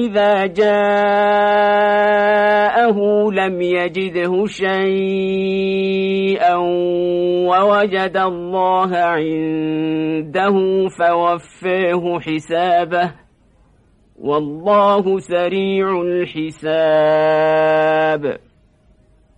إذا جاءه لم يجده شيئا ووجد الله عنده فوفيه حسابه والله سريع الحساب